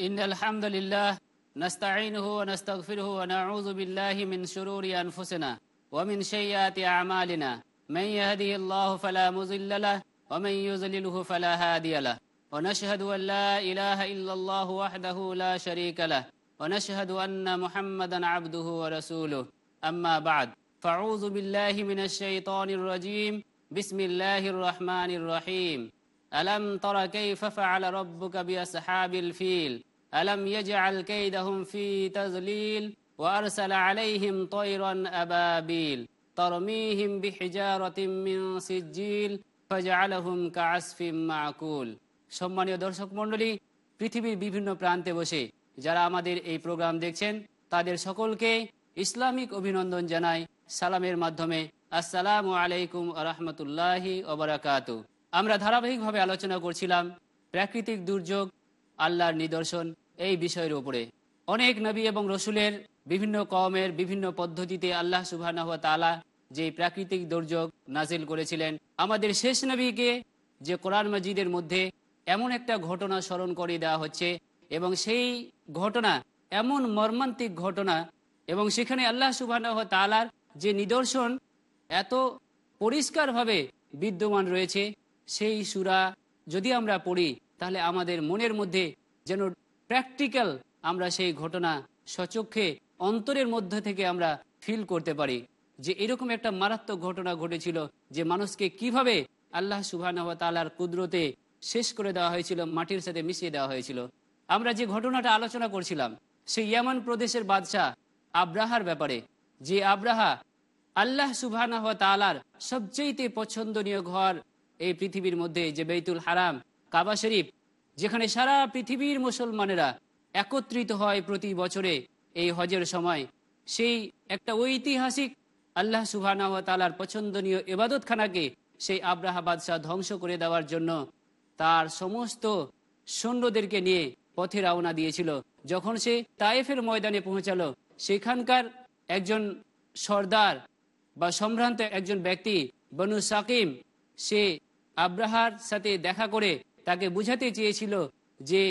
إن الحمد لله نستعينه ونستغفره ونعوذ بالله من شرور أنفسنا ومن سيئات أعمالنا. من يهده الله فلا مضل له ومن يضلله فلا هادي له. ونشهد أن لا إله إلا الله وحده لا شريك له. ونشهد أن محمدا عبده ورسوله. أما بعد فأعوذ بالله من الشيطان الرجيم. بسم الله الرحمن الرحيم. ألم تر كيف فعل ربك بأصحاب الفيل؟ ألم يجعل كيدهم في تذليل وأرسل عليهم طيرا أبابيل ترميهم بحجارة من سجيل فجعلهم كعصف معقول সম্মানীয় দর্শক মণ্ডলী পৃথিবীর বিভিন্ন প্রান্তে বসে যারা আমাদের এই প্রোগ্রাম দেখছেন তাদের সকলকে ইসলামিক অভিনন্দন জানাই সালামের মাধ্যমে আসসালামু আলাইকুম রহমতুল্লাহি ওবরাকাত আমরা ধারাবাহিকভাবে আলোচনা করছিলাম প্রাকৃতিক দুর্যোগ আল্লাহর নিদর্শন এই বিষয়ের উপরে। অনেক নবী এবং রসুলের বিভিন্ন কমের বিভিন্ন পদ্ধতিতে আল্লাহ সুবাহ তালা যে প্রাকৃতিক দুর্যোগ নাজিল করেছিলেন, আমাদের শেষ নবীকে যে কোরআন মজিদের মধ্যে এমন একটা ঘটনা স্মরণ করে দেওয়া হচ্ছে এবং সেই ঘটনা, এমন মর্মান্তিক ঘটনা এবং সেখানে আল্লাহ সুবাহ তালার যে নিদর্শন এত পরিষ্কারভাবে বিদ্যমান রয়েছে, সেই সুরা যদি আমরা পড়ি তাহলে আমাদের মনের মধ্যে যেন প্র্যাকটিক্যাল আমরা সেই ঘটনা সচক্ষে অন্তরের মধ্যে থেকে আমরা ফিল করতে পারি। যে এরকম একটা মারাত্মক ঘটনা ঘটেছিল যে মানুষকে কীভাবে আল্লাহ সুবাহ তালার কুদরতে শেষ করে দেওয়া হয়েছিল, মাটির সাথে মিশিয়ে দেওয়া হয়েছিল। আমরা যে ঘটনাটা আলোচনা করছিলাম, সেই ইয়ামান প্রদেশের বাদশাহ আব্রাহার ব্যাপারে, যে আব্রাহা আল্লাহ সুবাহ তালার সবচেয়ে পছন্দনীয় ঘর এই পৃথিবীর মধ্যে যে বেতুল হারাম কাবা শরীফ, যেখানে সারা পৃথিবীর মুসলমানেরা একত্রিত হয় প্রতি বছরে এই হজের সময়। সেই একটা ঐতিহাসিক আল্লাহ সুবাহ তালার পছন্দনীয় এবাদতখানাকে সেই আব্রাহা বাদশাহ ধ্বংস করে দেওয়ার জন্য তার সমস্ত সৈন্যদেরকে নিয়ে পথে রওনা দিয়েছিল। যখন সে তায়েফের ময়দানে পৌঁছালো, সেখানকার একজন সর্দার বা সম্ভ্রান্ত একজন ব্যক্তি বনু সাকিম, সে আব্রাহার সাথে দেখা করে তাকে বুঝাতে চেয়েছিল যে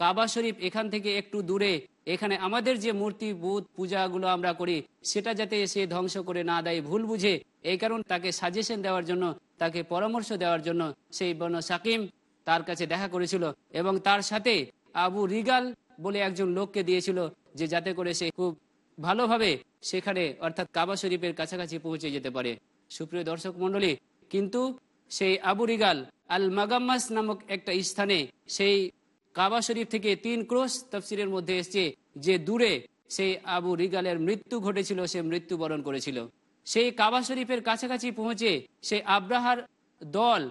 কাবা শরীফ এখান থেকে একটু দূরে। এখানে আমাদের যে মূর্তি, বুধ, পূজাগুলো আমরা করি, সেটা যাতে সে ধ্বংস করে না দেয়, ভুল বুঝে। এই কারণ তাকে সাজেশন দেওয়ার জন্য, তাকে পরামর্শ দেওয়ার জন্য সেই বন সাকিম তার কাছে দেখা করেছিল এবং তার সাথে আবু রিগাল বলে একজন লোককে দিয়েছিল যে যাতে করে সে খুব ভালোভাবে সেখানে, অর্থাৎ কাবা শরীফের কাছাকাছি পৌঁছে যেতে পারে। সুপ্রিয় দর্শক মন্ডলী কিন্তু সেই আবু রিগাল আল মাগাম্মাস নামক একটা স্থানে সেই কাবা শরীফ থেকে তিন ক্রোশ তফসিরের মধ্যে এসছে, যে দূরে সেই আবু রিগালের মৃত্যু ঘটেছিল, সে মৃত্যুবরণ করেছিল। সেই কাবা শরীফের কাছাকাছি পৌঁছে সেই আব্রাহার দল,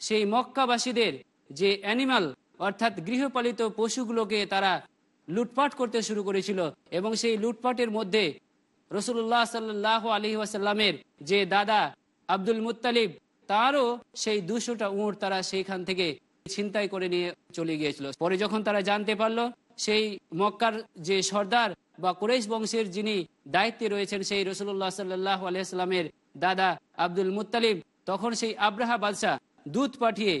সেই মক্কাবাসীদের যে অ্যানিমাল, অর্থাৎ গৃহপালিত পশুগুলোকে তারা লুটপাট করতে শুরু করেছিল এবং সেই লুটপাটের মধ্যে রসুল্লাহ সাল্লাহ আলী যে দাদা আব্দুল মুতালিব তারও সেই দুশোটা উঁট তারা সেইখান থেকে ছিনতাই করে নিয়ে চলে গিয়েছিল। পরে যখন তারা জানতে পারল, সেই মক্কার যে সর্দার বা কুরেশ বংশের যিনি দায়িত্বে রয়েছেন, সেই রসুল্লাহ সাল্লাহ আলিয়াস্লামের দাদা আব্দুল মুতালিব তখন সেই আব্রাহা বাদশাহ দুধ পাঠিয়ে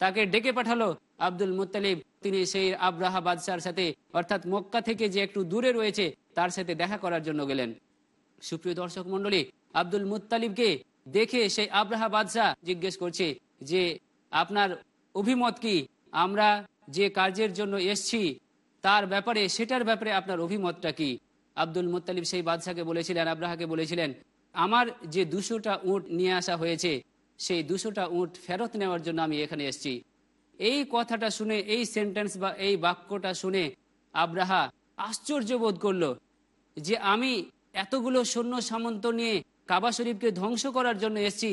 তাকে ডেকে পাঠালো আব্দুল মুতালিব তিনি সেই আব্রাহা বাদশার সাথে, অর্থাৎ মক্কা থেকে যে একটু দূরে রয়েছে, তার সাথে দেখা করার জন্য গেলেন। সুপ্রিয় দর্শক মন্ডলী আব্দুল মুতালিবকে দেখে সেই আব্রাহা বাদশাহ জিজ্ঞেস করছে যে, আপনার অভিমত কি? আমরা যে কার্যের জন্য এসছি, তার ব্যাপারে, সেটার ব্যাপারে আপনার অভিমতটা কি? আব্দুল মুতালিব সেই বাদশাকে বলেছিলেন, আব্রাহাকে বলেছিলেন, আমার যে দুশোটা উট নিয়ে আসা হয়েছে, সেই দুশোটা উট ফেরত নেওয়ার জন্য আমি এখানে এসেছি। এই কথাটা শুনে, এই সেন্টেন্স বা এই বাক্যটা শুনে আব্রাহা আশ্চর্য বোধ করল যে, আমি এতগুলো সৈন্য সামন্ত নিয়ে কাবা শরীফকে ধ্বংস করার জন্য এসেছি,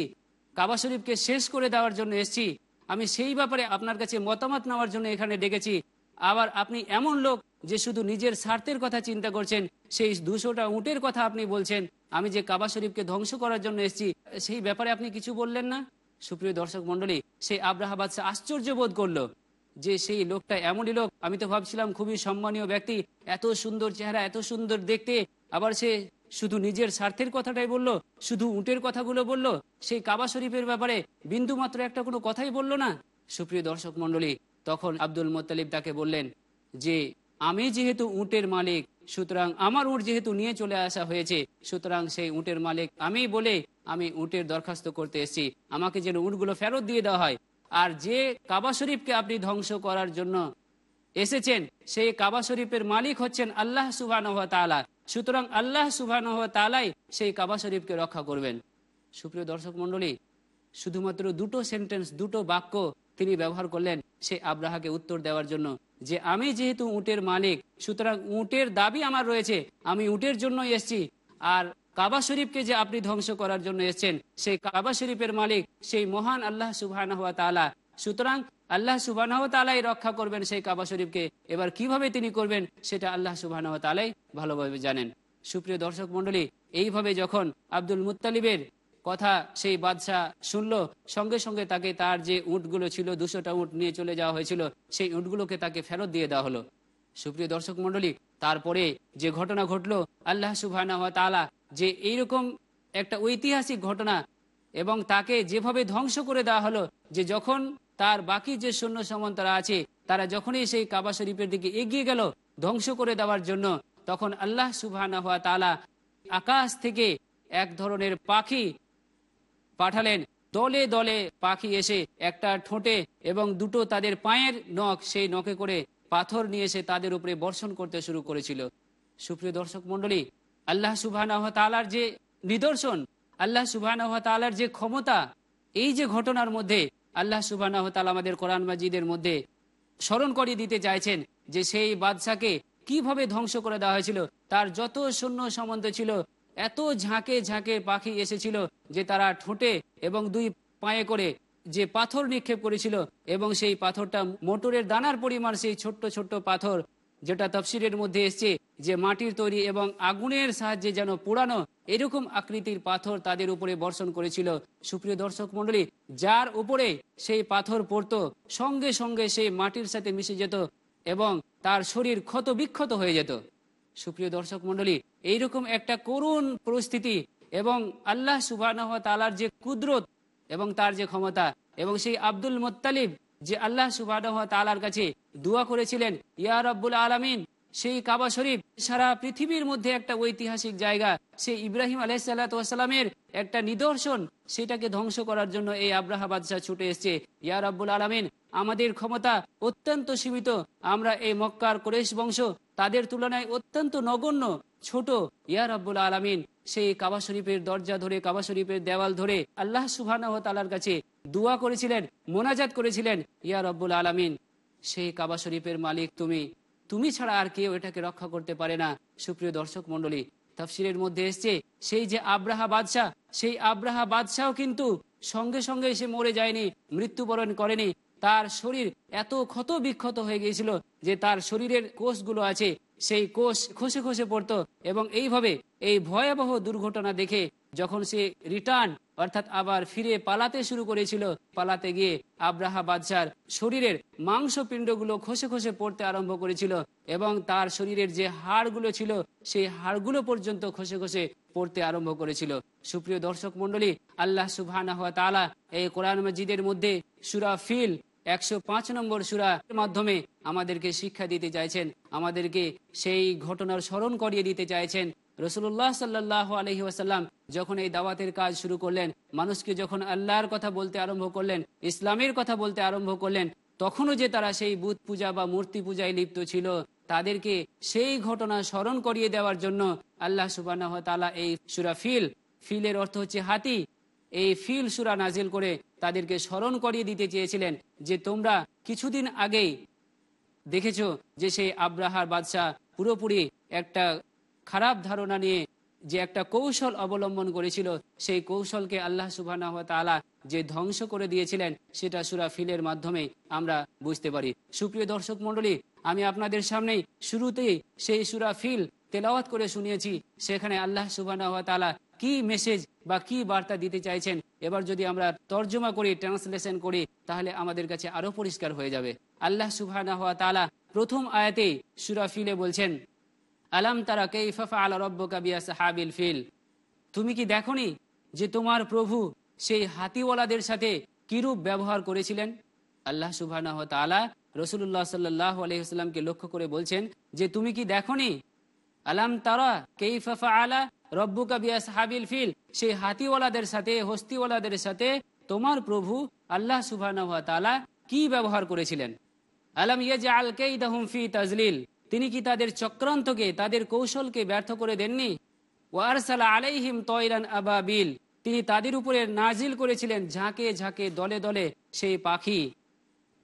কাবা শরীফকে শেষ করে দেওয়ার জন্য এসেছি। আমি সেই ব্যাপারে আপনার কাছে মতামত নেওয়ার জন্য এখানে ডেকেছি। আবার আপনি এমন লোক যে শুধু নিজের স্বার্থের কথা চিন্তা করছেন, সেই দুশোটা উটের কথা আপনি বলছেন, আমি যে কাবা শরীফকে ধ্বংস করার জন্য এসেছি, সেই ব্যাপারে আপনি কিছু বললেন না? সুপ্রিয় দর্শক মন্ডলী সেই আব্রাহা বাদশাহ আশ্চর্য বোধ করল যে সেই লোকটা এমনই লোক। আমি তো ভাবছিলাম খুবই সম্মানীয় ব্যক্তি, এত সুন্দর চেহারা, এত সুন্দর দেখতে, আবার সে শুধু নিজের স্বার্থের কথাটাই বলল, শুধু উটের কথাগুলো বলল, সেই কাবা শরীফের ব্যাপারে বিন্দু মাত্র একটা কোনো কথাই বলল না। সুপ্রিয় দর্শক মন্ডলী তখন আব্দুল মোত্তালিব তাকে বললেন, যে, আমি যেহেতু উটের মালিক, সুতরাং আমার উট যেহেতু নিয়ে চলে আসা হয়েছে, সুতরাং সেই উটের মালিক আমি বলে আমি উটের দরখাস্ত করতে এসেছি। আমাকে যেন উটগুলো ফেরত দিয়ে দেওয়া হয়। আর যে কাবা শরীফকে আপনি ধ্বংস করার জন্য এসেছেন, সেই কাবা শরীফের মালিক হচ্ছেন আল্লাহ সুবাহ সুতরাং আল্লাহ সুবাহ তালাই সেই কাবা শরীফকে রক্ষা করবেন। সুপ্রিয় দর্শক মন্ডলী শুধুমাত্র দুটো সেন্টেন্স দুটো বাক্য তিনি ব্যবহার করলেন সে আব্রাহাকে উত্তর দেওয়ার জন্য যে, আমি যেহেতু উটের মালিক, সুতরাং উটের দাবি আমার রয়েছে, আমি উটের জন্য এসছি। আর কাবা শরীফকে যে আপনি ধ্বংস করার জন্য এসছেন, সেই কাবা শরীফের মালিক, সেই মহান আল্লাহ সুবাহ তালা সুতরাং আল্লাহ সুবাহ তালাই রক্ষা করবেন সেই কাবা শরীফকে। এবার কীভাবে তিনি করবেন, সেটা আল্লাহ সুবাহ তালাই ভালোভাবে জানেন। সুপ্রিয় দর্শক মন্ডলী এইভাবে যখন আব্দুল মুতালিবের কথা সেই বাদশাহ শুনলো, সঙ্গে সঙ্গে তাকে তার যে উটগুলো ছিল, দুশোটা উট নিয়ে চলে যাওয়া হয়েছিল, সেই উটগুলোকে তাকে ফেরত দিয়ে দেওয়া হলো। সুপ্রিয় দর্শক মন্ডলী তারপরে যে ঘটনা ঘটলো, আল্লাহ সুবাহ তালা যে এইরকম একটা ঐতিহাসিক ঘটনা এবং তাকে যেভাবে ধ্বংস করে দেওয়া হলো, যে যখন তার বাকি যে সৈন্য সামন্তরা আছে, তারা যখনই সেই কাবা শরীফের দিকে এগিয়ে গেল, ধ্বংস করে দেওয়ার জন্য, তখন আল্লাহ সুবাহ তালা আকাশ থেকে এক ধরনের পাখি পাঠালেন। দলে দলে পাখি এসে একটা ঠোঁটে এবং দুটো তাদের পায়ের নখ, সেই নখে করে পাথর নিয়ে এসে তাদের উপরে বর্ষণ করতে শুরু করেছিল। সুপ্রিয় দর্শক মন্ডলী আল্লাহ সুবাহ তালার যে নিদর্শন, আল্লাহ সুবাহ তালার যে ক্ষমতা, এই যে ঘটনার মধ্যে আল্লাহ সুবাহ আমাদের কোরআন মাজিদের মধ্যে স্মরণ করিয়ে দিতে চাইছেন যে সেই বাদশাকে কীভাবে ধ্বংস করে দেওয়া হয়েছিল, তার যত সৈন্য সম্বন্ধ ছিল, এত ঝাঁকে ঝাঁকে পাখি এসেছিল যে তারা ঠোঁটে এবং দুই পায়ে করে যে পাথর নিক্ষেপ করেছিল এবং সেই পাথরটা মোটরের দানার পরিমাণ সেই ছোট্ট ছোট্ট পাথর যেটা তফসিরের মধ্যে এসছে যে মাটির তৈরি এবং আগুনের সাহায্যে যেন পোড়ানো এরকম আকৃতির পাথর তাদের উপরে বর্ষণ করেছিল। সুপ্রিয় দর্শক মন্ডলী যার উপরে সেই পাথর পড়তো, সঙ্গে সঙ্গে সেই মাটির সাথে মিশে যেত এবং তার শরীর ক্ষত বিক্ষত হয়ে যেত। সুপ্রিয় দর্শক মন্ডলী এইরকম একটা করুণ পরিস্থিতি এবং আল্লাহ সুবাহ তালার যে কুদরত এবং তার যে ক্ষমতা এবং সেই আব্দুল মোত্তালিব যে আল্লাহ সুবাহ তালার কাছে দোয়া করেছিলেন, ইয়া রব্বুল আলমিন সেই কাবা শরীফ সারা পৃথিবীর মধ্যে একটা ঐতিহাসিক জায়গা। সেই ইব্রাহিম আলাইসাল্লামের একটা নিদর্শন, সেটাকে ধ্বংস করার জন্য এই আব্রাহা বাদশাহ ছুটে এসছে। ইয়া রব্বুল আলমিন, আমাদের ক্ষমতা অত্যন্ত সীমিত। আমরা এই মক্কার কোরেশ বংশ, তাদের তুলনায় অত্যন্ত নগণ্য, ছোট। ইয়া রব্বুল আলমিন, সেই কাবা শরীফের দরজা ধরে, কাবা শরীফের দেওয়াল ধরে আল্লাহ সুবাহ তালার কাছে দোয়া করেছিলেন, মোনাজাত করেছিলেন। ইয়া রব্বুল আলমিন, সেই কাবা শরীফের মালিক তুমি। তুমি ছাড়া আর কেউ এটাকে রক্ষা করতে পারে না। সুপ্রিয় দর্শক মন্ডলী তফসিলের মধ্যে এসছে, সেই যে আব্রাহা বাদশাহ, সেই আব্রাহা বাদশাহ কিন্তু সঙ্গে সঙ্গে এসে মরে যায়নি, মৃত্যুবরণ করেনি। তার শরীর এত ক্ষত বিক্ষত হয়ে গিয়েছিল যে তার শরীরের কোষগুলো আছে, সেই কোষ খসে খসে পড়তো এবং এইভাবে এই ভয়াবহ দুর্ঘটনা দেখে যখন সে রিটার্ন, অর্থাৎ আবার ফিরে পালাতে শুরু করেছিল, পালাতে গিয়ে আব্রাহা বাদশার শরীরের মাংস পিণ্ডগুলো খসে খসে পড়তে আরম্ভ করেছিল এবং তার শরীরের যে হাড়গুলো ছিল, সেই হাড়গুলো পর্যন্ত খসে খসে পড়তে আরম্ভ করেছিল। সুপ্রিয় দর্শক মন্ডলী আল্লাহ সুবাহ তালা এই কোরআন মজিদের মধ্যে সুরা ফিল একশো পাঁচ নম্বর সুরার মাধ্যমে আমাদেরকে শিক্ষা দিতে চাইছেন, আমাদেরকে সেই ঘটনার স্মরণ করিয়ে দিতে চাইছেন। রসুল্লাহ সাল্লাহ আলহি ওয়াসাল্লাম যখন এই দাওয়াতের কাজ শুরু করলেন, মানুষকে যখন আল্লাহর কথা বলতে আরম্ভ করলেন, ইসলামের কথা বলতে আরম্ভ করলেন, তখনও যে তারা সেই বুধ পূজা বা মূর্তি পূজায় লিপ্ত ছিল, তাদেরকে সেই ঘটনা স্মরণ করিয়ে দেওয়ার জন্য আল্লাহ সুবাহ তালা এই সুরা ফিল, ফিলের অর্থ হচ্ছে হাতি, এই ফিল সুরা নাজিল করে তাদেরকে স্মরণ করিয়ে দিতে চেয়েছিলেন যে তোমরা কিছুদিন আগেই দেখেছ যে সেই আব্রাহার বাদশাহ পুরোপুরি একটা খারাপ ধারণা নিয়ে যে একটা কৌশল অবলম্বন করেছিল, সেই কৌশলকে আল্লাহ সুবাহ তালা যে ধ্বংস করে দিয়েছিলেন, সেটা সুরা ফিলের মাধ্যমে আমরা বুঝতে পারি। সুপ্রিয় দর্শক মন্ডলী আমি আপনাদের সামনেই শুরুতেই সেই সুরা ফিল তেলাওয়াত করে শুনিয়েছি, সেখানে আল্লাহ সুবাহ তালা কি মেসেজ বা কি বার্তা দিতে চাইছেন, এবার যদি আমরা তর্জমা করি ট্রান্সলেশন করি, তাহলে আমাদের কাছে আরও পরিষ্কার হয়ে যাবে। আল্লাহ সুবাহ প্রথম আয়াতেই সুরা ফিলে বলছেন আলাম তারা কেইফা আলা রব্বকা বিয়া সাহাবিল ফিল? তুমি কি দেখনি যে তোমার প্রভু সেই হাতিওয়ালাদের সাথে কিরূপ ব্যবহার করেছিলেন? আল্লাহ সুবাহ রসুল্লাহ সাল্লাহ আলহিহাস্লামকে লক্ষ্য করে বলছেন, যে তুমি কি দেখনি? আলাম তারা কেইফা আলা রব্বুকা বিয়া সাহাবিল ফিল? সেই হাতিওয়ালাদের সাথে, হস্তিওয়ালাদের সাথে তোমার প্রভু আল্লাহ সুবাহ কি ব্যবহার করেছিলেন? আলম ইয়ে যে আল কেইদাহুম ফি তাজলিল? তিনি কি তাদের চক্রান্তকে, তাদের কৌশলকে ব্যর্থ করে দেননি? ওয়ারসালা আলাইহিম তয়রান আবাবিল। তিনি তাদের উপরে নাজিল করেছিলেন ঝাঁকে ঝাঁকে, দলে দলে সেই পাখি।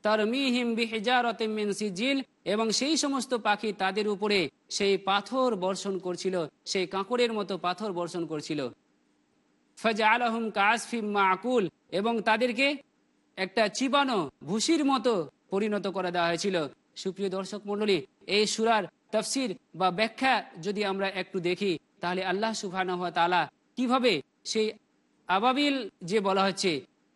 তার মিহিম বিহেজারতিমিন এবং সেই সমস্ত পাখি তাদের উপরে সেই পাথর বর্ষণ করছিল, সেই কাঁকড়ের মতো পাথর বর্ষণ করছিল। ফজা আলহম কাসফিম মাকুল এবং তাদেরকে একটা চিবানো ভুসির মতো পরিণত করে দেওয়া হয়েছিল। সুপ্রিয় দর্শক মন্ডলী এই সুরার তফসির বা ব্যাখ্যা যদি আমরা একটু দেখি, তাহলে আল্লাহ সুবাহ তালা কীভাবে সেই আবাবিল যে বলা হচ্ছে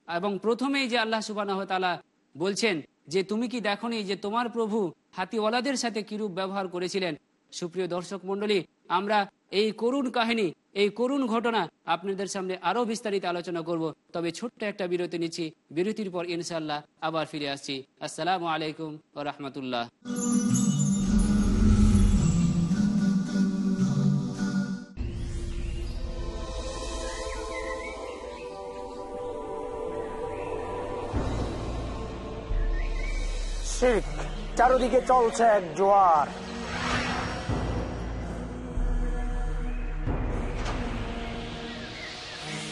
এবং প্রথমেই যে আল্লাহ সুবাহ তালা বলছেন যে, তুমি কি দেখনি যে তোমার প্রভু হাতিওয়ালাদের সাথে কিরূপ ব্যবহার করেছিলেন? সুপ্রিয় দর্শক মন্ডলী আমরা এই করুণ কাহিনী এই করুণ ঘটনা আপনাদের সামনে আরও বিস্তারিত আলোচনা করব, তবে ছোট্ট একটা বিরতি নিচ্ছি। বিরতির পর ইনশাল্লাহ আবার ফিরে আসছি। আসসালামু আলাইকুম ও রহমতুল্লাহ। চারদিকে চলছে এক জোয়ার।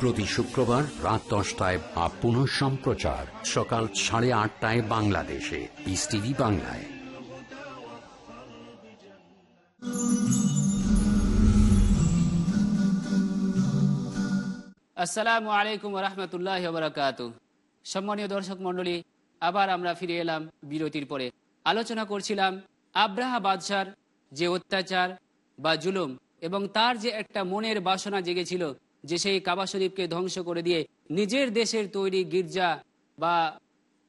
প্রতি শুক্রবার রাত দশটায় বা পুনঃ সম্প্রচার সকাল সাড়ে আটটায় বাংলাদেশে। পিস টিভি বাংলায়। আসসালামু আলাইকুম রহমতুল্লাহ বরকাত সম্মানীয় দর্শক মন্ডলী আবার আমরা ফিরে এলাম বিরতির পরে। আলোচনা করছিলাম আব্রাহা বাদশার যে অত্যাচার বা জুলুম এবং তার যে একটা মনের বাসনা জেগেছিল যে সেই কাবা শরীফকে ধ্বংস করে দিয়ে নিজের দেশের তৈরি গির্জা বা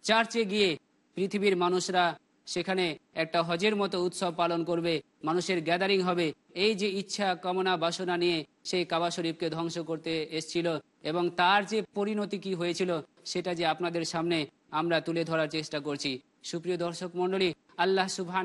চার্চে গিয়ে পৃথিবীর মানুষরা সেখানে একটা হজের মতো উৎসব পালন করবে, মানুষের গ্যাদারিং হবে। এই যে ইচ্ছা, কামনা, বাসনা নিয়ে সেই কাবা শরীফকে ধ্বংস করতে এসছিল এবং তার যে পরিণতি কি হয়েছিল সেটা যে আপনাদের সামনে আমরা তুলে ধরার চেষ্টা করছি। সুপ্রিয় দর্শক মন্ডলী আল্লাহ সুবাহ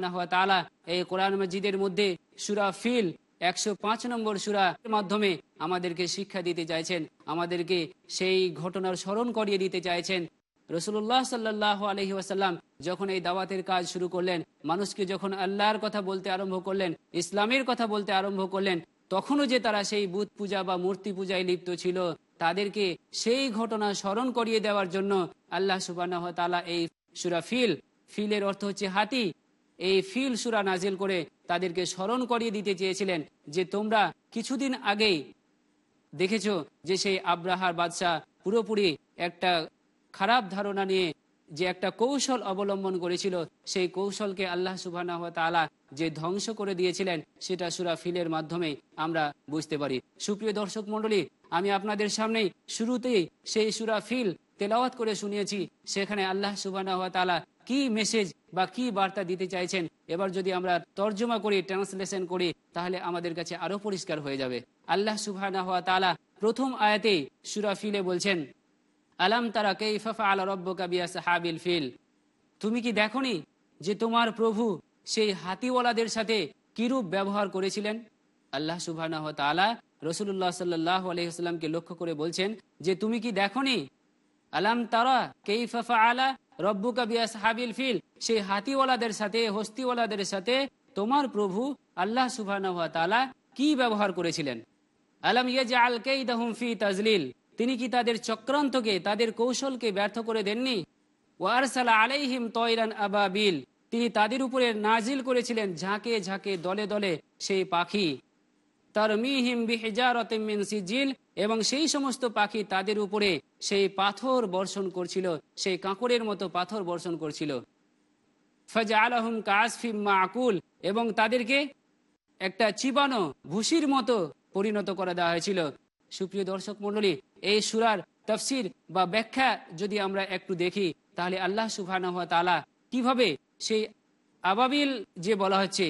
এই কোরআন মজিদের মধ্যে সুরা ফিল একশো পাঁচ নম্বর সুরার মাধ্যমে আমাদেরকে শিক্ষা দিতে চাইছেন, আমাদেরকে সেই ঘটনার স্মরণ করিয়ে দিতে চাইছেন। রসুল্লাহ সাল্লাহ আলহি ওয়াসাল্লাম যখন এই দাওয়াতের কাজ শুরু করলেন, মানুষকে যখন আল্লাহর কথা বলতে আরম্ভ করলেন, ইসলামের কথা বলতে আরম্ভ করলেন, তখনও যে তারা সেই বুধ পূজা বা মূর্তি পূজায় লিপ্ত ছিল, তাদেরকে সেই ঘটনা স্মরণ করিয়ে দেওয়ার জন্য আল্লাহ তালা এই সুরা ফিল, ফিলের অর্থ হচ্ছে হাতি এই ফিল সুরা নাজিল করে তাদেরকে স্মরণ করিয়ে দিতে চেয়েছিলেন যে তোমরা কিছুদিন আগেই দেখেছ যে সেই আব্রাহার বাদশাহ পুরোপুরি একটা খারাপ ধারণা নিয়ে যে একটা কৌশল অবলম্বন করেছিল, সেই কৌশলকে আল্লাহ সুবাহ তালা যে ধ্বংস করে দিয়েছিলেন, সেটা সুরা ফিলের মাধ্যমে আমরা বুঝতে পারি। সুপ্রিয় দর্শক মন্ডলী আমি আপনাদের সামনে শুরুতেই সেই সুরা ফিল তেলাওয়াত করে শুনিয়েছি। সেখানে আল্লাহ সুবাহ কি মেসেজ বা কি বার্তা দিতে চাইছেন? এবার যদি আমরা তর্জমা করি ট্রান্সলেশন করি, তাহলে আমাদের কাছে আরও পরিষ্কার হয়ে যাবে। আল্লাহ সুবাহ প্রথম আয়াতেই সুরা ফিলে বলছেন, আলাম তারা কেইফা আলা রব্বকা বিয়া সাহাবিল ফিল? তুমি কি দেখনি যে তোমার প্রভু সেই হাতিওয়ালাদের সাথে কিরূপ ব্যবহার করেছিলেন? আল্লাহ সুবাহ তালা রসুল্লাহ সাল্লাহ লক্ষ্য করে বলছেন যে, তুমি কি দেখনি? আলাম তারা কেইফা আলা ফিল, সেই হাতিওয়ালাদের সাথে, হস্তিওয়ালাদের সাথে তোমার প্রভু আল্লাহ সুবাহ কি ব্যবহার করেছিলেন? আলাম ইয়ে তাজলিল, তিনি কি তাদের চক্রান্তকে, তাদের কৌশলকে ব্যর্থ করে দেননি? ওয়ারসালা আলাইহিম তয়রান আবাবিল, তিনি তাদের উপরে নাজিল করেছিলেন ঝাঁকে ঝাঁকে, দলে দলে সেই পাখি। তার মিহিম সিজিল, এবং সেই সমস্ত পাখি তাদের উপরে সেই পাথর বর্ষণ করছিল, সেই কাঁকড়ের মতো পাথর বর্ষণ করছিল। ফজা আলহম কাসফিম মাকুল এবং তাদেরকে একটা চিবানো ভুসির মতো পরিণত করে দেওয়া হয়েছিল। সুপ্রিয় দর্শক মন্ডলী এই সুরার তফসির বা ব্যাখ্যা যদি আমরা একটু দেখি, তাহলে আল্লাহ সুবাহ তালা কীভাবে সেই আবাবিল যে বলা হচ্ছে,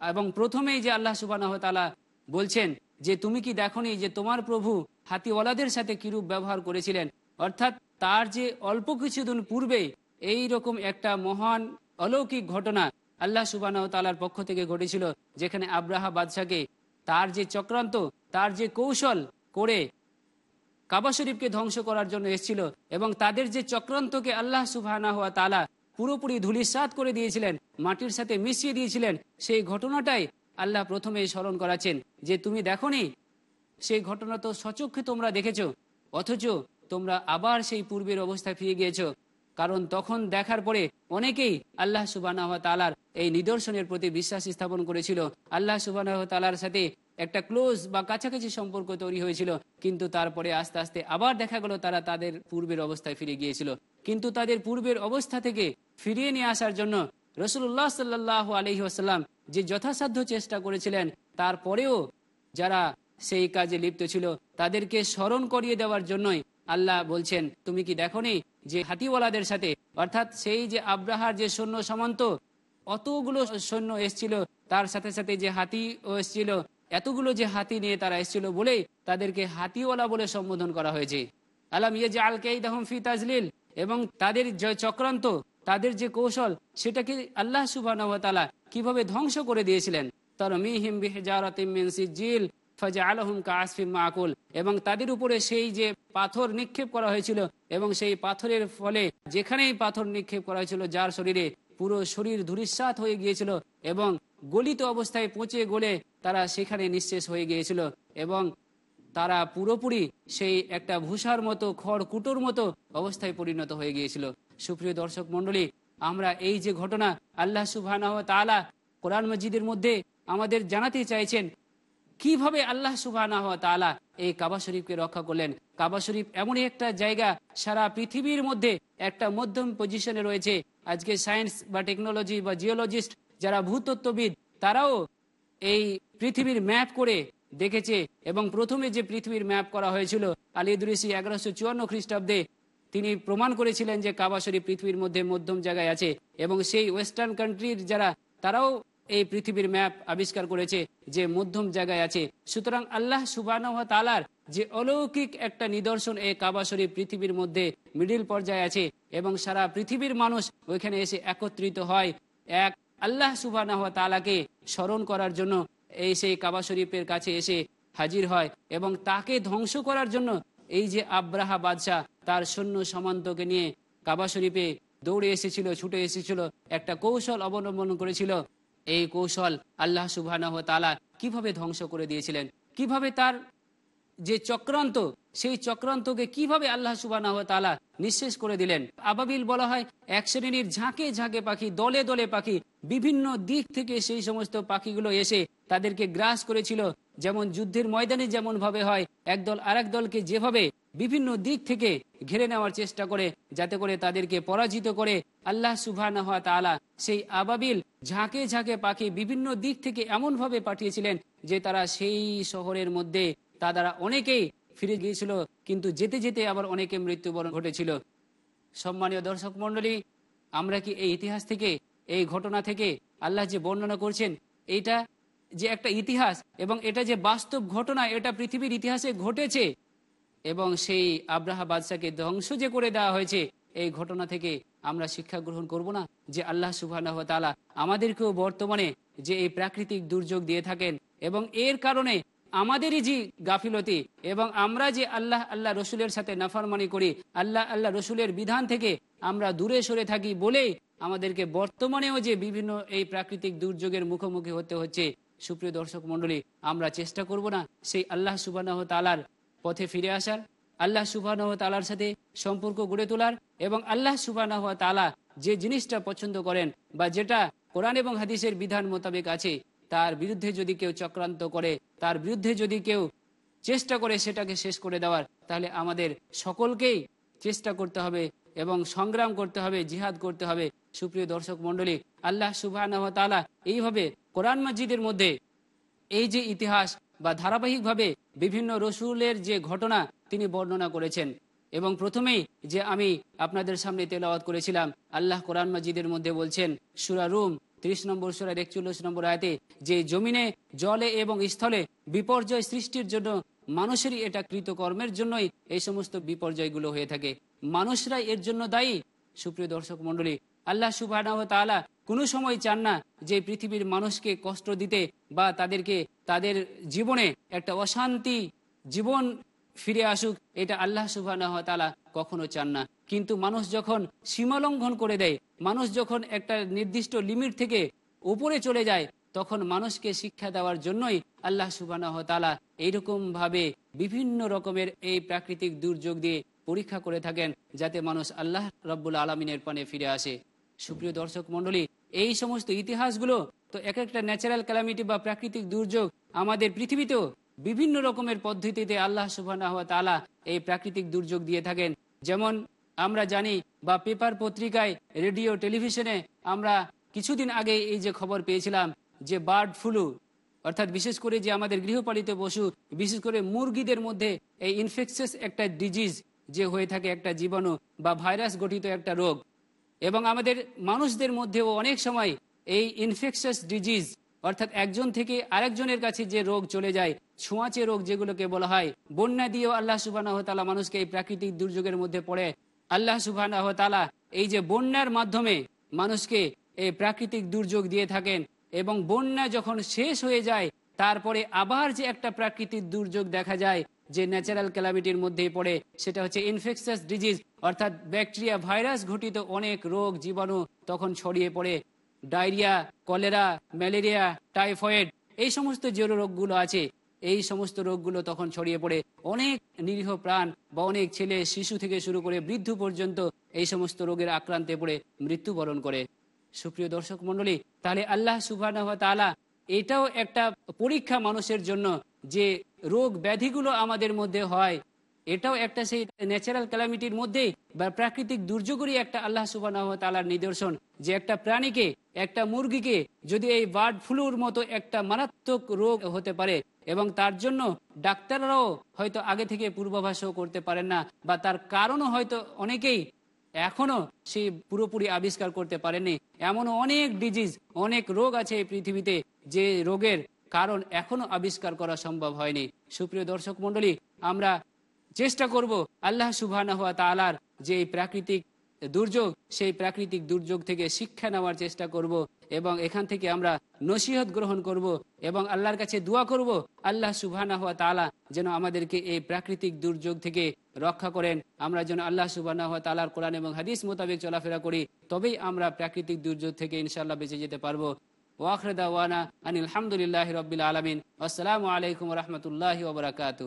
এবং প্রথমেই যে আল্লাহ সুবাহ তালা বলছেন যে তুমি কি দেখনি যে তোমার প্রভু হাতিওয়ালাদের সাথে কিরূপ ব্যবহার করেছিলেন? অর্থাৎ তার যে অল্প কিছুদিন পূর্বে এই রকম একটা মহান অলৌকিক ঘটনা আল্লাহ সুবাহ তালার পক্ষ থেকে ঘটেছিল, যেখানে আব্রাহা বাদশাকে তার যে চক্রান্ত, তার যে কৌশল করে কাবা শরীফকে ধ্বংস করার জন্য এসেছিল এবং তাদের যে চক্রান্তকে আল্লাহ সুবাহ তালা পুরোপুরি ধুলিসাত করে দিয়েছিলেন, মাটির সাথে মিশিয়ে দিয়েছিলেন, সেই ঘটনাটাই আল্লাহ প্রথমে স্মরণ করাচ্ছেন যে তুমি দেখনি সেই ঘটনা তো সচক্ষে তোমরা দেখেছ, অথচ তোমরা আবার সেই পূর্বের অবস্থায় ফিরে গিয়েছ। কারণ তখন দেখার পরে অনেকেই আল্লাহ সুবাহ তালার এই নিদর্শনের প্রতি বিশ্বাস স্থাপন করেছিল। আল্লাহ সুবাহ তালার সাথে একটা ক্লোজ বা কাছাকাছি সম্পর্ক তৈরি হয়েছিল, কিন্তু তারপরে আস্তে আস্তে আবার দেখা গেল তারা তাদের পূর্বের অবস্থায় ফিরে গিয়েছিল। কিন্তু তাদের পূর্বের অবস্থা থেকে ফিরিয়ে নিয়ে আসার জন্য রসুল্লাহ সাল্লাহ আলহি আসাল্লাম যে যথাসাধ্য চেষ্টা করেছিলেন, তারপরেও যারা সেই কাজে লিপ্ত ছিল, তাদেরকে স্মরণ করিয়ে দেওয়ার জন্যই আল্লাহ বলছেন, তুমি কি দেখনি যে হাতিওয়ালাদের সাথে, অর্থাৎ সেই যে আব্রাহার যে সৈন্য সামন্ত, অতগুলো সৈন্য এসছিল, তার সাথে সাথে যে হাতি এসছিল, এতগুলো যে হাতি নিয়ে তারা এসেছিল বলেই তাদেরকে হাতিওয়ালা বলে সম্বোধন করা হয়েছে। আলাম ইয়ে যে আল কেইদাহম ফি তাজলিল এবং তাদের চক্রান্ত তাদের যে কৌশল, সেটাকে আল্লাহ সুবাহ কীভাবে ধ্বংস করে দিয়েছিলেন? মাকুল। এবং তাদের উপরে সেই যে পাথর নিক্ষেপ করা হয়েছিল এবং সেই পাথরের ফলে যেখানেই পাথর নিক্ষেপ করা হয়েছিল, যার শরীরে পুরো শরীর ধূরিসাত হয়ে গিয়েছিল এবং গলিত অবস্থায় পচে গলে তারা সেখানে নিঃশেষ হয়ে গিয়েছিল এবং তারা পুরোপুরি সেই একটা ভূষার মতো খড় কুটোর মতো অবস্থায় পরিণত হয়ে গিয়েছিল। সুপ্রিয় দর্শক মন্ডলী আমরা এই যে ঘটনা আল্লাহ সুবাহ কোরআন মসজিদের মধ্যে আমাদের জানাতে চাইছেন, কীভাবে আল্লাহ সুবাহ এই কাবা শরীফকে রক্ষা করলেন? কাবা শরীফ এমনই একটা জায়গা সারা পৃথিবীর মধ্যে একটা মধ্যম পজিশনে রয়েছে। আজকে সায়েন্স বা টেকনোলজি বা জিওলজিস্ট যারা ভূতত্ত্ববিদ, তারাও এই পৃথিবীর ম্যাপ করে দেখেছে এবং প্রথমে যে পৃথিবীর ম্যাপ করা হয়েছিল আলী ইদরিসি এগারোশো চুয়ান্ন খ্রিস্টাব্দে তিনি প্রমাণ করেছিলেন যে কাবা শরীফ পৃথিবীর মধ্যে মধ্যম জায়গায় আছে এবং সেই ওয়েস্টার্ন কান্ট্রির যারা, তারাও এই পৃথিবীর ম্যাপ আবিষ্কার করেছে যে মধ্যম জায়গায় আছে। সুতরাং আল্লাহ সুবাহ তালার যে অলৌকিক একটা নিদর্শন এই কাবা শরীফ পৃথিবীর মধ্যে মিডিল পর্যায়ে আছে এবং সারা পৃথিবীর মানুষ ওইখানে এসে একত্রিত হয় এক আল্লাহ সুবাহ তালাকে স্মরণ করার জন্য এই সেই কাবা শরীফের কাছে এসে হাজির হয় এবং তাকে ধ্বংস করার জন্য এই যে আব্রাহা বাদশাহ, তার সৈন্য সমান্তকে নিয়ে কাবা শরীফে দৌড়ে এসেছিল, ছুটে এসেছিল, একটা কৌশল অবলম্বন করেছিল। এই কৌশল আল্লাহ সুবাহ তালা কীভাবে ধ্বংস করে দিয়েছিলেন? কীভাবে তার যে চক্রান্ত, সেই চক্রান্তকে কীভাবে আল্লাহ সুবাহ তালা নিঃশেষ করে দিলেন। আবাবিল বলা হয়, এক শ্রেণির ঝাঁকে ঝাঁকে পাখি, দলে দলে পাখি, বিভিন্ন দিক থেকে সেই সমস্ত পাখিগুলো এসে তাদেরকে গ্রাস করেছিল। যেমন যুদ্ধের ময়দানে যেমন ভাবে হয়, একদল আরেক দলকে যেভাবে বিভিন্ন দিক থেকে ঘিরে নেওয়ার চেষ্টা করে, যাতে করে তাদেরকে পরাজিত করে আল্লাহ সুবাহ তালা সেই আবাবিল ঝাঁকে ঝাঁকে পাখি বিভিন্ন দিক থেকে এমনভাবে পাঠিয়েছিলেন যে তারা সেই শহরের মধ্যে, তা দ্বারা অনেকেই ফিরে গিয়েছিল, কিন্তু যেতে যেতে আবার অনেকে মৃত্যুবরণ ঘটেছিল। সম্মানীয় দর্শক মন্ডলী আমরা কি এই ইতিহাস থেকে, এই ঘটনা থেকে আল্লাহ যে বর্ণনা করছেন এইটা যে একটা ইতিহাস এবং এটা যে বাস্তব ঘটনা, এটা পৃথিবীর ইতিহাসে ঘটেছে এবং সেই আব্রাহা বাদশাকে ধ্বংস যে করে দেওয়া হয়েছে, এই ঘটনা থেকে আমরা শিক্ষা গ্রহণ করব না যে আল্লাহ সুবাহ আমাদেরকেও বর্তমানে যে এই প্রাকৃতিক দুর্যোগ দিয়ে থাকেন এবং এর কারণে আমাদেরই যে গাফিলতি এবং আমরা যে আল্লাহ আল্লাহ রসুলের সাথে নাফারমানি করি, আল্লাহ আল্লাহ রসুলের বিধান থেকে আমরা দূরে সরে থাকি বলেই আমাদেরকে বর্তমানেও যে বিভিন্ন এই প্রাকৃতিক দুর্যোগের মুখোমুখি হতে হচ্ছে, সুপ্রিয় দর্শক মন্ডলী আমরা চেষ্টা করব না সেই আল্লাহ সুবাহ তালার পথে ফিরে আসার, আল্লাহ সুবাহ তালার সাথে সম্পর্ক গড়ে তোলার এবং আল্লাহ সুবাহ তালা যে জিনিসটা পছন্দ করেন বা যেটা কোরআন এবং হাদিসের বিধান মোতাবেক আছে তার বিরুদ্ধে যদি কেউ চক্রান্ত করে, তার বিরুদ্ধে যদি কেউ চেষ্টা করে সেটাকে শেষ করে দেওয়ার, তাহলে আমাদের সকলকেই চেষ্টা করতে হবে এবং সংগ্রাম করতে হবে, জিহাদ করতে হবে। সুপ্রিয় দর্শক মন্ডলী আল্লাহ সুবাহ এইভাবে কোরআন মসজিদের মধ্যে এই যে ইতিহাস বা ধারাবাহিকভাবে বিভিন্ন রসুলের যে ঘটনা তিনি বর্ণনা করেছেন এবং প্রথমেই যে আমি আপনাদের সামনে তেলাওয়াত করেছিলাম, আল্লাহ কোরআন মসজিদের মধ্যে বলছেন, সুরা রুম ত্রিশ নম্বর সুরার একচল্লিশ নম্বর আয়তে, যে জমিনে, জলে এবং স্থলে বিপর্যয় সৃষ্টির জন্য মানুষেরই এটা কৃতকর্মের জন্যই এই সমস্ত বিপর্যয়গুলো হয়ে থাকে। মানুষরাই এর জন্য দায়ী। সুপ্রিয় দর্শক মন্ডলী আল্লাহ সুবাহ তালা কোনো সময় চান না যে পৃথিবীর মানুষকে কষ্ট দিতে বা তাদেরকে, তাদের জীবনে একটা অশান্তি জীবন ফিরে আসুক, এটা আল্লাহ সুবাহ কখনো চান না। কিন্তু মানুষ যখন সীমালঙ্ঘন করে দেয়, মানুষ যখন একটা নির্দিষ্ট লিমিট থেকে উপরে চলে যায়, তখন মানুষকে শিক্ষা দেওয়ার জন্যই আল্লাহ সুবাহ তালা এইরকমভাবে বিভিন্ন রকমের এই প্রাকৃতিক দুর্যোগ দিয়ে পরীক্ষা করে থাকেন যাতে মানুষ আল্লাহ রব্বুল আলমিনের পানে ফিরে আসে। সুপ্রিয় দর্শক মন্ডলী এই সমস্ত ইতিহাসগুলো তো এক একটা ন্যাচারাল ক্যালামিটি বা প্রাকৃতিক দুর্যোগ আমাদের পৃথিবীতেও বিভিন্ন রকমের পদ্ধতিতে আল্লাহ সুবাহ তালা এই প্রাকৃতিক দুর্যোগ দিয়ে থাকেন। যেমন আমরা জানি বা পেপার পত্রিকায়, রেডিও, টেলিভিশনে আমরা কিছুদিন আগে এই যে খবর পেয়েছিলাম যে বার্ড ফ্লু, অর্থাৎ বিশেষ করে যে আমাদের গৃহপালিত পশু, বিশেষ করে মুরগিদের মধ্যে এই ইনফেকশাস একটা ডিজিজ যে হয়ে থাকে একটা জীবাণু বা ভাইরাস গঠিত একটা রোগ। এবং আমাদের মানুষদের মধ্যেও অনেক সময় এই ইনফেকশাস ডিজিজ অর্থাৎ একজন থেকে আরেকজনের কাছে যে রোগ চলে যায়, ছোঁয়াচে রোগ যেগুলোকে বলা হয়, বন্যা দিয়েও আল্লাহ সুবাহ তালা মানুষকে এই প্রাকৃতিক দুর্যোগের মধ্যে পড়ে। আল্লাহ সুবাহ এই যে বন্যার মাধ্যমে মানুষকে এই প্রাকৃতিক দুর্যোগ দিয়ে থাকেন এবং বন্যা যখন শেষ হয়ে যায়, তারপরে আবার যে একটা প্রাকৃতিক দুর্যোগ দেখা যায় যে ন্যাচারাল ক্যালামিটির মধ্যেই পড়ে, সেটা হচ্ছে ইনফেকশাস ডিজিজ অর্থাৎ ব্যাকটেরিয়া ভাইরাস ঘটিত অনেক রোগ জীবাণু তখন ছড়িয়ে পড়ে। ডায়রিয়া, কলেরা, ম্যালেরিয়া, টাইফয়েড, এই সমস্ত যে রোগগুলো আছে। এই সমস্ত রোগগুলো তখন ছড়িয়ে পড়ে। অনেক নিরীহ প্রাণ বা অনেক ছেলে, শিশু থেকে শুরু করে বৃদ্ধ পর্যন্ত এই সমস্ত রোগের আক্রান্তে পড়ে, মৃত্যুবরণ করে। সুপ্রিয় দর্শক মন্ডলী তাহলে আল্লাহ সুবাহ তালা এটাও একটা পরীক্ষা মানুষের জন্য যে রোগ ব্যাধিগুলো আমাদের মধ্যে হয় এটাও একটা সেই ন্যাচারাল ক্যালামিটির মধ্যেই বা প্রাকৃতিক দুর্যোগেরই একটা আল্লাহ সুবাহ তালার নিদর্শন যে একটা প্রাণীকে, একটা মুরগিকে যদি এই বার্ড ফ্লুর মতো একটা মারাত্মক রোগ হতে পারে এবং তার জন্য ডাক্তাররাও হয়তো আগে থেকে পূর্বাভাসও করতে পারেন না বা তার কারণও হয়তো অনেকেই এখনও সেই পুরোপুরি আবিষ্কার করতে পারেনি এমন অনেক ডিজিজ অনেক রোগ আছে এই পৃথিবীতে যে রোগের কারণ এখনও আবিষ্কার করা সম্ভব হয়নি। সুপ্রিয় দর্শক মন্ডলী আমরা চেষ্টা করব আল্লাহ সুবাহ তালার যে প্রাকৃতিক দুর্যোগ, সেই প্রাকৃতিক দুর্যোগ থেকে শিক্ষা নেওয়ার চেষ্টা করব এবং এখান থেকে আমরা নসিহত গ্রহণ করব এবং আল্লাহর কাছে দোয়া করব, আল্লাহ সুবাহ তালা যেন আমাদেরকে এই প্রাকৃতিক দুর্যোগ থেকে রক্ষা করেন। আমরা যেন আল্লাহ সুবাহ তালার কোরআন এবং হাদিস মোতাবেক চলাফেরা করি, তবেই আমরা প্রাকৃতিক দুর্যোগ থেকে ইনশাল্লাহ বেঁচে যেতে পারব। ওয়াখরদাওয়ানা আনিল আলহামদুলিল্লাহ রবিল আলমিন। আসসালামু আলাইকুম রহমতুল্লাহ ওবরাকাতু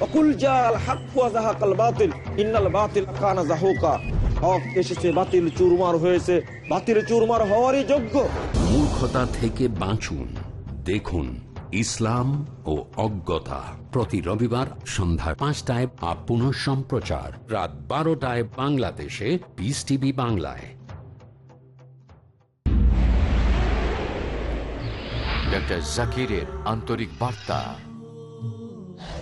অকুল জাল বাতিল ইন্নাল বাতিল কানা যাহুকা। হক এসেছে বাতিল চুরমার হয়েছে। বাতিল চুরমার হওয়ারই যোগ্য। মূর্খতা থেকে বাঁচুন। দেখুন ইসলাম ও অজ্ঞতা প্রতি রবিবার সন্ধ্যা পাঁচটায় আপ পুনঃ সম্প্রচার। রাত বারোটায় বাংলাদেশে পিস টিভি বাংলায়। ডক্টর জাকিরের আন্তরিক বার্তা।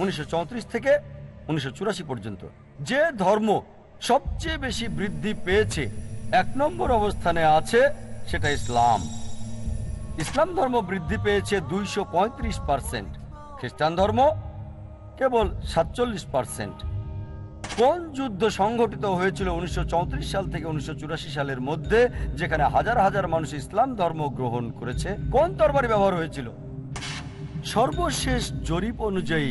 উনিশশো চৌত্রিশ থেকে উনিশশো চুরাশি পর্যন্ত। যে ধর্ম সবচেয়ে বেশি বৃদ্ধি পেয়েছে, এক নম্বর অবস্থানে আছে সেটা ইসলাম। ইসলাম ধর্ম বৃদ্ধি পেয়েছে দুইশো পার্সেন্ট। খ্রিস্টান ধর্ম কেবল সাতচল্লিশ পার্সেন্ট। কোন যুদ্ধ সংঘটিত হয়েছিল উনিশশো চৌত্রিশ সাল থেকে উনিশশো চুরাশি সালের মধ্যে, যেখানে হাজার হাজার মানুষ ইসলাম ধর্ম গ্রহণ করেছে? কোন তরবারি ব্যবহার হয়েছিল? সর্বশেষ জরিপ অনুযায়ী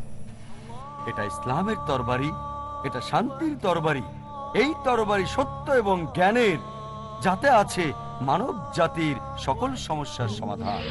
এটা ইসলামের তরবারি, এটা শান্তির তরবারি। এই তরবারি সত্য এবং জ্ঞানের, যাতে আছে মানব জাতির সকল সমস্যার সমাধান।